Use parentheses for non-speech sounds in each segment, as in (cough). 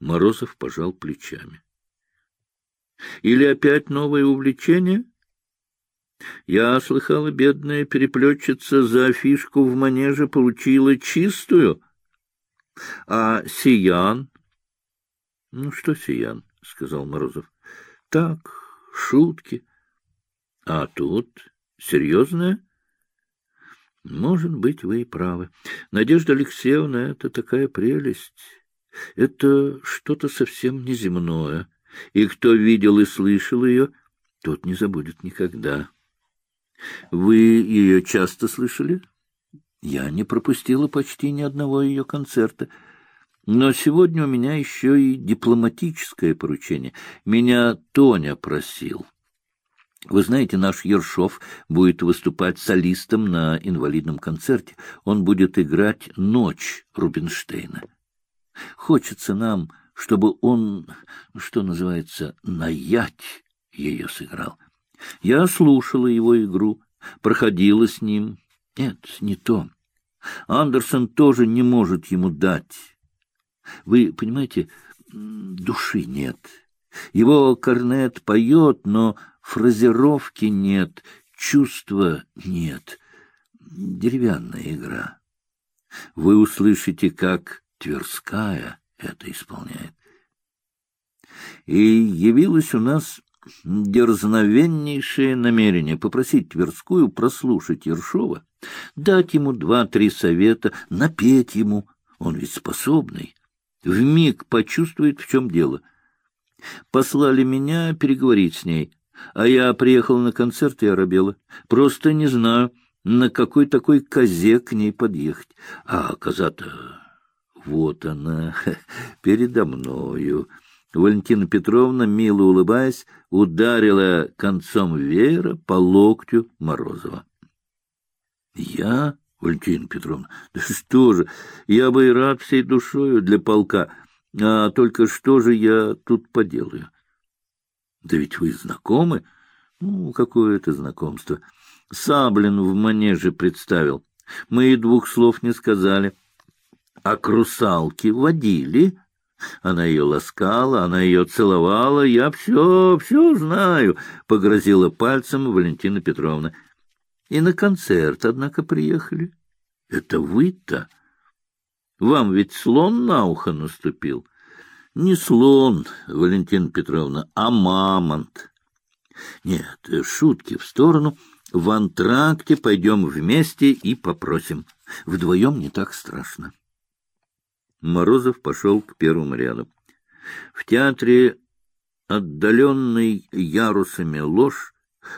Морозов пожал плечами. Или опять новое увлечение? Я слыхала, бедная переплетчица за фишку в манеже получила чистую. А Сиян? — Ну, что Сиян? — сказал Морозов. — Так, шутки. А тут серьезное? Может быть, вы и правы. Надежда Алексеевна — это такая прелесть. Это что-то совсем неземное. И кто видел и слышал ее, тот не забудет никогда. Вы ее часто слышали? Я не пропустила почти ни одного ее концерта. Но сегодня у меня еще и дипломатическое поручение. Меня Тоня просил. Вы знаете, наш Ершов будет выступать солистом на инвалидном концерте. Он будет играть «Ночь» Рубинштейна. Хочется нам, чтобы он, что называется, наять ее сыграл. Я слушала его игру, проходила с ним. Нет, не то. Андерсон тоже не может ему дать. Вы понимаете, души нет. Его корнет поет, но фразировки нет, чувства нет. Деревянная игра. Вы услышите, как Тверская это исполняет. И явилось у нас дерзновеннейшее намерение попросить Тверскую прослушать Ершова, дать ему два-три совета, напеть ему, он ведь способный, вмиг почувствует, в чем дело. Послали меня переговорить с ней, а я приехал на концерт и оробела. Просто не знаю, на какой такой козе к ней подъехать. А коза-то вот она, (laughs) передо мною. Валентина Петровна, мило улыбаясь, ударила концом веера по локтю Морозова. — Я, Валентина Петровна, да что же, я бы и рад всей душою для полка, а только что же я тут поделаю? Да ведь вы знакомы? Ну, какое это знакомство. Саблин в манеже представил. Мы и двух слов не сказали. А к русалке водили. Она ее ласкала, она ее целовала. Я все, все знаю, — погрозила пальцем Валентина Петровна. И на концерт, однако, приехали. Это вы-то? Вам ведь слон на ухо наступил. — не слон, Валентина Петровна, а мамонт. Нет, шутки в сторону. В антракте пойдем вместе и попросим. Вдвоем не так страшно. Морозов пошел к первому ряду. В театре отдаленный ярусами ложь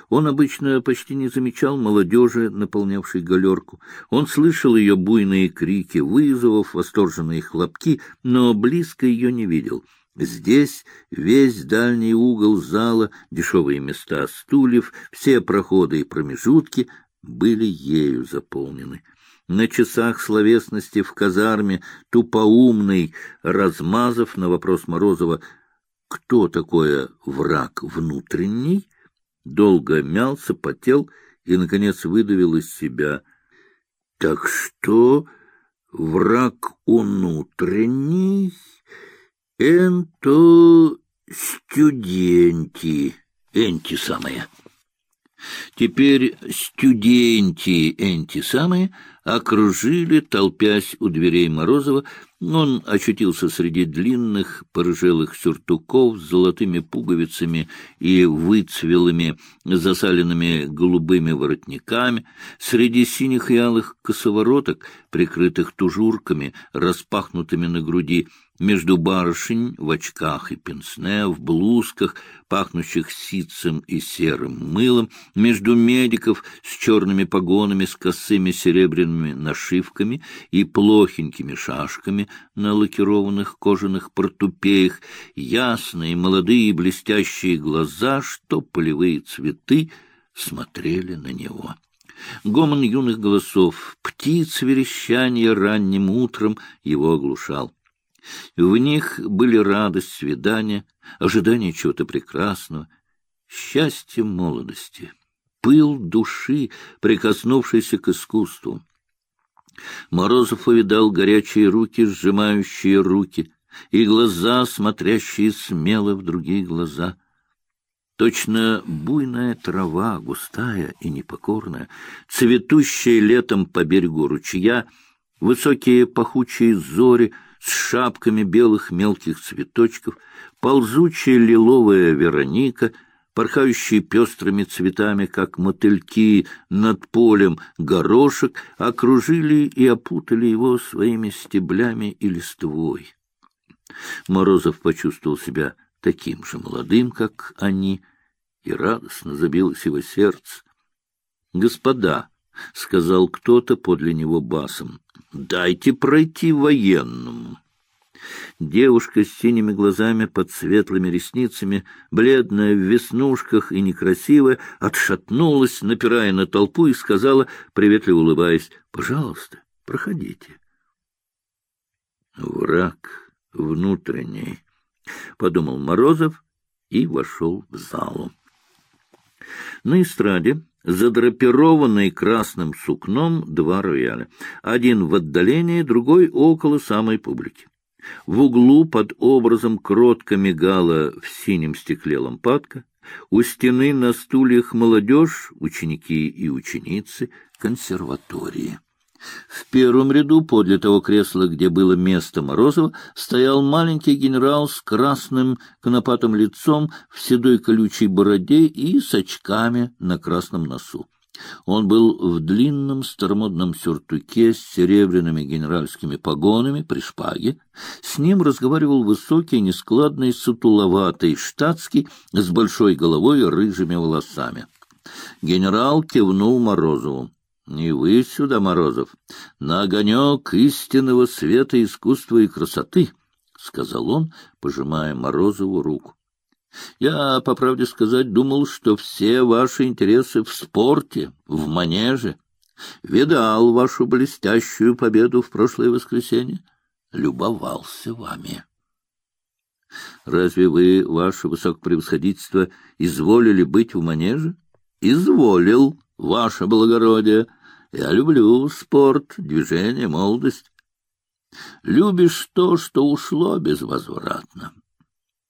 он обычно почти не замечал молодежи, наполнявшей галерку. Он слышал ее буйные крики вызовов, восторженные хлопки, но близко ее не видел. Здесь весь дальний угол зала, дешевые места стульев, все проходы и промежутки были ею заполнены. На часах словесности в казарме тупоумный, размазав на вопрос Морозова «Кто такое враг внутренний?» долго мялся, потел и, наконец, выдавил из себя. — Так что враг внутренний — энто студенти, энти самые. Теперь студенти энти самые окружили, толпясь у дверей Морозова. Он очутился среди длинных порыжелых сюртуков с золотыми пуговицами и выцвелыми засаленными голубыми воротниками, среди синих и алых косовороток, прикрытых тужурками, распахнутыми на груди, между барышень в очках и пенсне, в блузках, пахнущих ситцем и серым мылом, между медиков с черными погонами, с косыми серебряными нашивками и плохенькими шашками на лакированных кожаных портупеях, ясные, молодые, блестящие глаза, что полевые цветы, смотрели на него. Гомон юных голосов, птиц верещания ранним утром его оглушал. В них были радость свидания, ожидание чего-то прекрасного, счастье молодости, пыл души, прикоснувшийся к искусству. Морозов увидал горячие руки, сжимающие руки, и глаза, смотрящие смело в другие глаза. Точно буйная трава, густая и непокорная, цветущая летом по берегу ручья, высокие пахучие зори с шапками белых мелких цветочков, ползучая лиловая Вероника — порхающие пестрыми цветами, как мотыльки над полем горошек, окружили и опутали его своими стеблями и листвой. Морозов почувствовал себя таким же молодым, как они, и радостно забилось его сердце. — Господа, — сказал кто-то подле него басом, — дайте пройти военному. Девушка с синими глазами под светлыми ресницами, бледная в веснушках и некрасивая, отшатнулась, напирая на толпу, и сказала, приветливо улыбаясь, — Пожалуйста, проходите. Враг внутренний, — подумал Морозов и вошел в залу. На эстраде, задрапированный красным сукном, два рояля. Один в отдалении, другой около самой публики. В углу под образом кротко мигала в синем стекле лампадка. У стены на стульях молодежь, ученики и ученицы консерватории. В первом ряду, подле того кресла, где было место Морозова, стоял маленький генерал с красным конопатым лицом, в седой колючей бороде и с очками на красном носу. Он был в длинном старомодном сюртуке с серебряными генеральскими погонами при шпаге. С ним разговаривал высокий, нескладный, сутуловатый штатский с большой головой и рыжими волосами. Генерал кивнул Морозову. — Не вы сюда, Морозов, на огонек истинного света искусства и красоты, — сказал он, пожимая Морозову руку. Я, по правде сказать, думал, что все ваши интересы в спорте, в манеже. Видал вашу блестящую победу в прошлое воскресенье. Любовался вами. Разве вы, ваше высокопревосходительство, изволили быть в манеже? Изволил, ваше благородие. Я люблю спорт, движение, молодость. Любишь то, что ушло безвозвратно.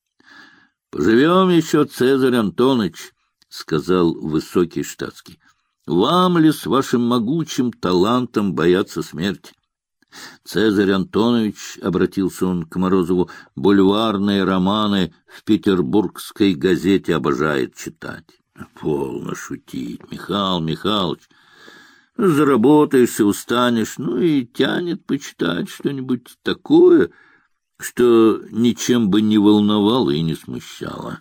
— Поживем еще, Цезарь Антонович, — сказал высокий штатский. — Вам ли с вашим могучим талантом бояться смерти? Цезарь Антонович, — обратился он к Морозову, — бульварные романы в петербургской газете обожает читать. — Полно шутить, Михаил Михайлович. Заработаешься, устанешь, ну и тянет почитать что-нибудь такое — что ничем бы не волновало и не смущало.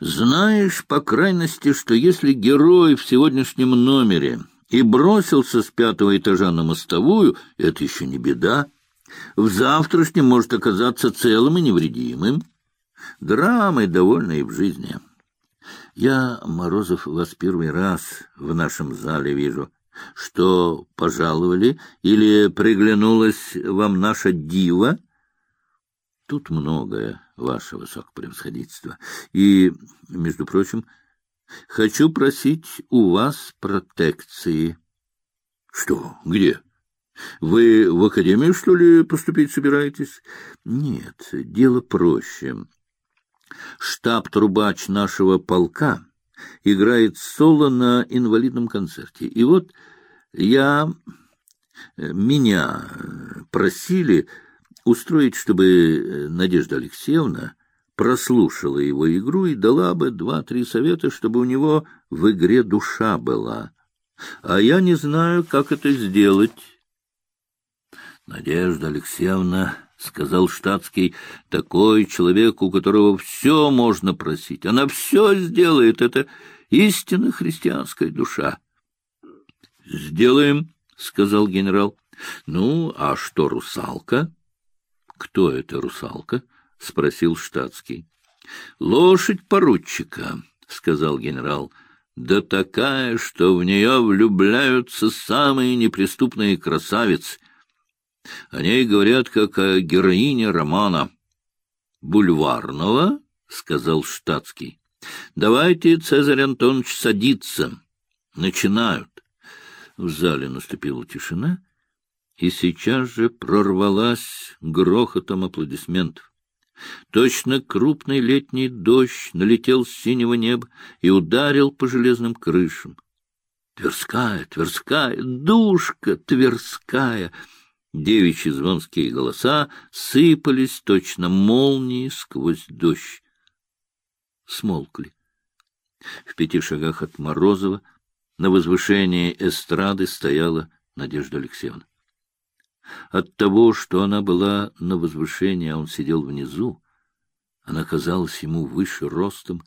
Знаешь, по крайности, что если герой в сегодняшнем номере и бросился с пятого этажа на мостовую, это еще не беда. В завтрашнем может оказаться целым и невредимым. Драмы довольно и в жизни. Я, Морозов, вас первый раз в нашем зале вижу. Что, пожаловали или приглянулась вам наша дива? Тут многое, ваше высокопревосходительство. И, между прочим, хочу просить у вас протекции. — Что? Где? Вы в академию, что ли, поступить собираетесь? — Нет, дело проще. Штаб-трубач нашего полка играет соло на инвалидном концерте. И вот я... Меня просили устроить, чтобы э, Надежда Алексеевна прослушала его игру и дала бы два-три совета, чтобы у него в игре душа была. А я не знаю, как это сделать. Надежда Алексеевна, — сказал штатский, — такой человек, у которого все можно просить. Она все сделает. Это истинно христианская душа. — Сделаем, — сказал генерал. — Ну, а что русалка? — кто это русалка? — спросил штатский. — Лошадь поручика, — сказал генерал. — Да такая, что в нее влюбляются самые неприступные красавицы. О ней говорят, как о героине романа. — Бульварного? — сказал штатский. — Давайте, Цезарь Антонович, садиться. Начинают. В зале наступила тишина, И сейчас же прорвалась грохотом аплодисментов. Точно крупный летний дождь налетел с синего неба и ударил по железным крышам. Тверская, Тверская, душка Тверская! Девичьи звонкие голоса сыпались точно молнии сквозь дождь. Смолкли. В пяти шагах от Морозова на возвышении эстрады стояла Надежда Алексеевна. От того, что она была на возвышении, а он сидел внизу, она казалась ему выше ростом.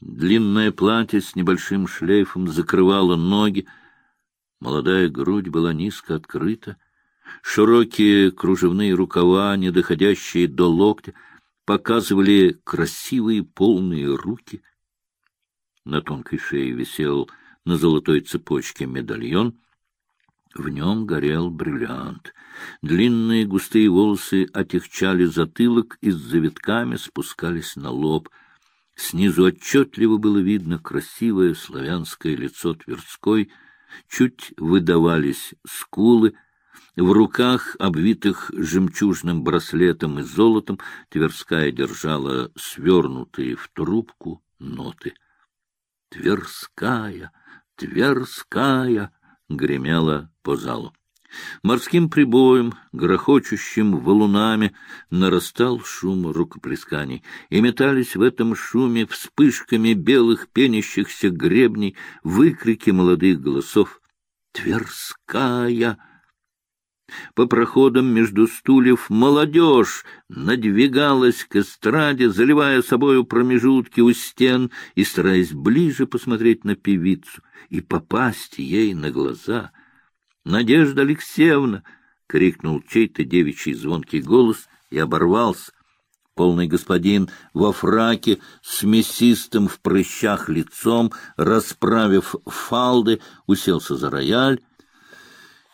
Длинное платье с небольшим шлейфом закрывало ноги, молодая грудь была низко открыта, широкие кружевные рукава, не доходящие до локтя, показывали красивые полные руки. На тонкой шее висел на золотой цепочке медальон — в нем горел бриллиант. Длинные густые волосы отягчали затылок и с завитками спускались на лоб. Снизу отчетливо было видно красивое славянское лицо Тверской, чуть выдавались скулы, в руках, обвитых жемчужным браслетом и золотом, Тверская держала свернутые в трубку ноты. «Тверская! Тверская!» гремело по залу. Морским прибоем, грохочущим валунами, нарастал шум рукоплесканий, и метались в этом шуме вспышками белых пенящихся гребней выкрики молодых голосов. «Тверская!» По проходам между стульев молодежь надвигалась к эстраде, заливая собою промежутки у стен и стараясь ближе посмотреть на певицу и попасть ей на глаза. «Надежда Алексеевна!» — крикнул чей-то девичий звонкий голос и оборвался. Полный господин во фраке с мясистым в прыщах лицом, расправив фалды, уселся за рояль,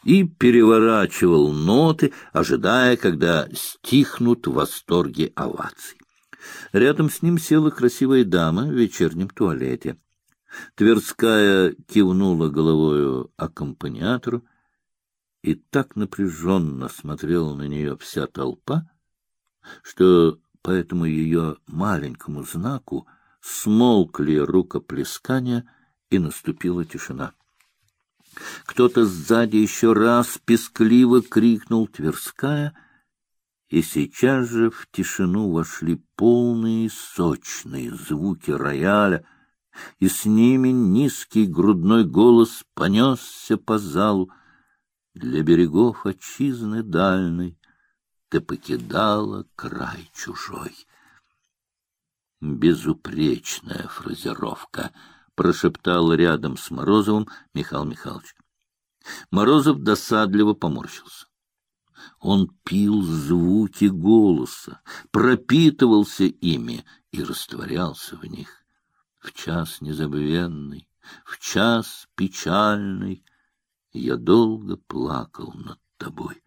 и переворачивал ноты, ожидая, когда стихнут восторги оваций. Рядом с ним села красивая дама в вечернем туалете. Тверская кивнула головою аккомпаниатору, и так напряженно смотрела на нее вся толпа, что по этому ее маленькому знаку смолкли рукоплескания, и наступила тишина. Кто-то сзади еще раз пескливо крикнул «Тверская!» и сейчас же в тишину вошли полные сочные звуки рояля, и с ними низкий грудной голос понесся по залу. Для берегов отчизны дальной ты покидала край чужой. Безупречная фразировка —— прошептал рядом с Морозовым Михаил Михайлович. Морозов досадливо поморщился. Он пил звуки голоса, пропитывался ими и растворялся в них. В час незабвенный, в час печальный я долго плакал над тобой.